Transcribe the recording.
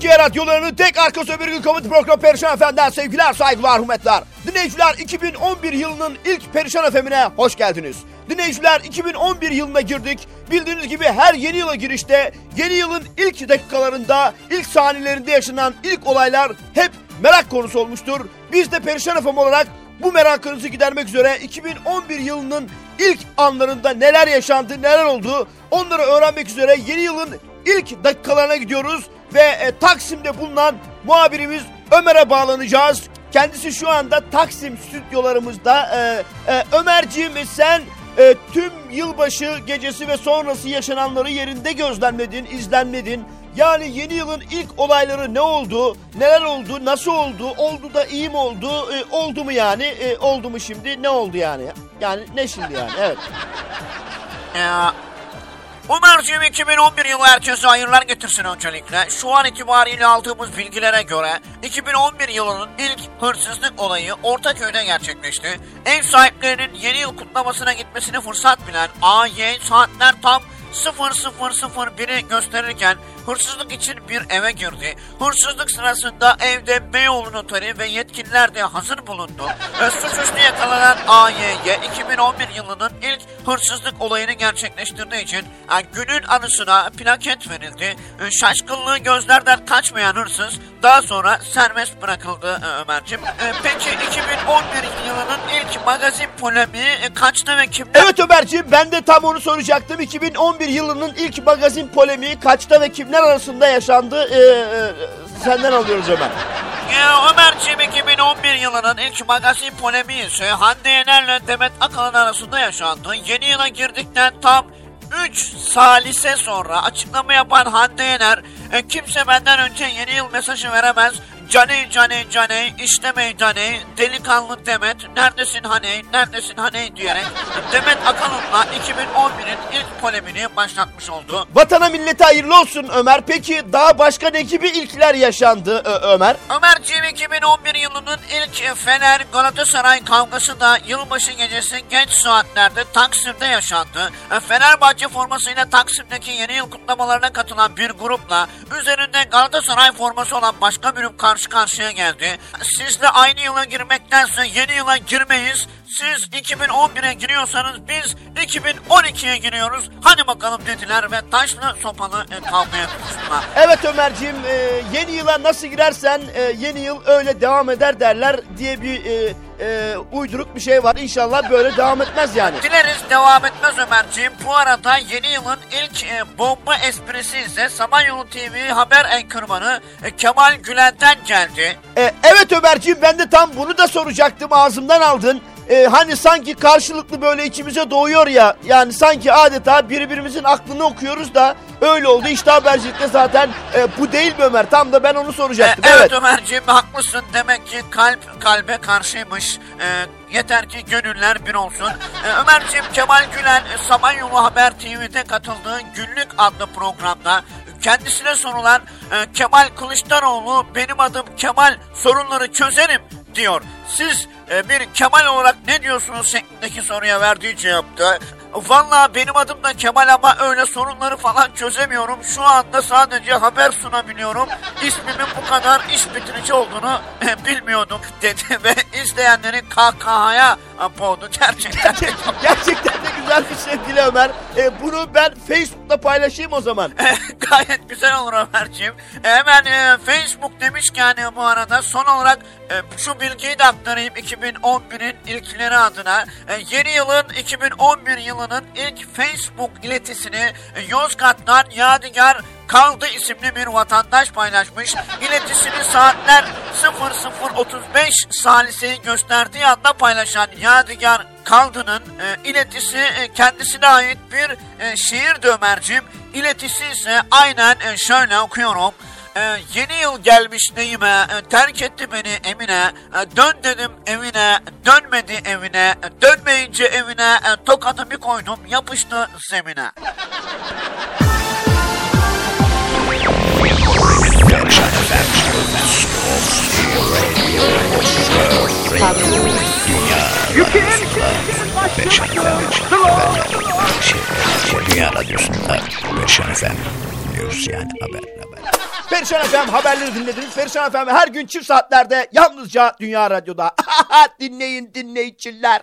Türkiye radyolarının tek arkası öbür gün komedi programı Perişan FM'den sevgiler, saygılar, hürmetler. Dinleyiciler 2011 yılının ilk Perişan FM'ine hoş geldiniz. Dinleyiciler 2011 yılına girdik. Bildiğiniz gibi her yeni yıla girişte yeni yılın ilk dakikalarında, ilk saniyelerinde yaşanan ilk olaylar hep merak konusu olmuştur. Biz de Perişan FM olarak bu merakınızı gidermek üzere 2011 yılının ilk anlarında neler yaşandı, neler oldu onları öğrenmek üzere yeni yılın ilk dakikalarına gidiyoruz ve e, Taksim'de bulunan muhabirimiz Ömer'e bağlanacağız. Kendisi şu anda Taksim stüdyolarımızda. E, e, Ömerciğim sen e, tüm yılbaşı gecesi ve sonrası yaşananları yerinde gözlemledin, izlemledin. Yani yeni yılın ilk olayları ne oldu, neler oldu, nasıl oldu, oldu da iyi mi oldu, e, oldu mu yani, e, oldu mu şimdi, ne oldu yani? Yani ne şimdi yani, evet. Ee, Umarcığım 2011 yılı herkese hayırlar getirsin öncelikle. Şu an itibariyle aldığımız bilgilere göre 2011 yılının ilk hırsızlık olayı Ortaköy'de gerçekleşti. Ev sahiplerinin yeni yıl kutlamasına gitmesine fırsat bilen AY saatler tam 0001'i gösterirken hırsızlık için bir eve girdi. Hırsızlık sırasında evde Beyoğlu noteri ve yetkililer de hazır bulundu. Suçüstü yakalanan AY'ye 2011 yılının ilk hırsızlık olayını gerçekleştirdiği için e, günün anısına plaket verildi. E, Şaşkınlığı gözlerden kaçmayan hırsız daha sonra serbest bırakıldı e, Ömerciğim. E, Peki 2011 yılının ilk magazin polemiği kaçta ve kimde? Evet Ömerciğim ben de tam onu soracaktım. 2011 yılının ilk magazin polemiği kaçta ve kimler arasında yaşandı? Ee, e, senden alıyoruz Ömer. Ya Ömerciğim 2011 yılının ilk magazin polemiği ise Hande Yener'le Demet Akalın arasında yaşandı. Yeni yıla girdikten tam 3 salise sonra açıklama yapan Hande Yener "E, kimse benden önce yeni yıl mesajı veremez. Caney caney caney işte meydaney delikanlı Demet neredesin haney neredesin haney diyerek Demet Akalın'la 2011'in ilk polemini başlatmış oldu. Vatana millete hayırlı olsun Ömer. Peki daha başka ne gibi ilkler yaşandı Ö- Ömer? Ömerciğim 2011 yılının ilk Fener Galatasaray kavgası da yılbaşı gecesi geç saatlerde Taksim'de yaşandı. Fenerbahçe formasıyla Taksim'deki yeni yıl kutlamalarına katılan bir grupla üzerinde Galatasaray forması olan başka bir grup karşı karşıya geldi. Sizle aynı yıla girmektense yeni yıla girmeyiz. Siz 2011'e giriyorsanız biz 2012'ye giriyoruz. Hadi bakalım dediler ve taşlı sopalı e, kavgaya tutuştular. Evet Ömerciğim e, yeni yıla nasıl girersen e, yeni yıl öyle devam eder derler diye bir e, e, uyduruk bir şey var. İnşallah böyle devam etmez yani. Dileriz devam etmez Ömerciğim. Bu arada yeni yılın ilk e, bomba esprisi ise Samanyolu TV haber enkırmanı e, Kemal Gülen'den geldi. E, evet Ömerciğim ben de tam bunu da soracaktım ağzımdan aldın. E, hani sanki karşılıklı böyle içimize doğuyor ya. Yani sanki adeta birbirimizin aklını okuyoruz da öyle oldu. İşte habercilikte zaten e, bu değil mi Ömer? Tam da ben onu E, soracaktım. evet, evet. Ömerciğim haklısın. Demek ki kalp kalbe karşıymış. E, yeter ki gönüller bir olsun. E, Ömerciğim Kemal Gülen e, Samanyolu Haber TV'de katıldığı Günlük adlı programda kendisine sorulan e, Kemal Kılıçdaroğlu benim adım Kemal sorunları çözerim diyor. Siz e, bir Kemal olarak ne diyorsunuz şeklindeki soruya verdiği cevapta Valla benim adım da Kemal ama öyle sorunları falan çözemiyorum. Şu anda sadece haber sunabiliyorum. İsmimin bu kadar iş bitirici olduğunu e, bilmiyordum dedi ve izleyenlerin kahkahaya boğdu gerçekten. Gerçekten de güzel bir sevgili Ömer. E, bunu ben Facebook'ta paylaşayım o zaman. Gayet güzel olur Ömerciğim. E, Hemen e, Facebook demişken e, bu arada son olarak e, şu bilgiyi de aktarayım 2011'in ilkleri adına. E, yeni yılın 2011 yılının ilk Facebook iletisini e, Yozgat'tan Yadigar Kaldı isimli bir vatandaş paylaşmış. İletisini saatler 00.35 saliseyi gösterdiği anda paylaşan Yadigar Kaldı'nın e, iletisi e, kendisine ait bir e, şiir de Ömerciğim. İletisi ise aynen e, şöyle okuyorum. e, yeni yıl gelmiş neyime, e, terk etti beni Emine, e, dön dedim evine, dönmedi evine, e, dönmeyince evine, e, tokadı bir koydum yapıştı zemine. Dünya Perişan FM. Haberleri dinlediniz. Perişan FM her gün çift saatlerde yalnızca Dünya Radyo'da. Dinleyin dinleyiciler.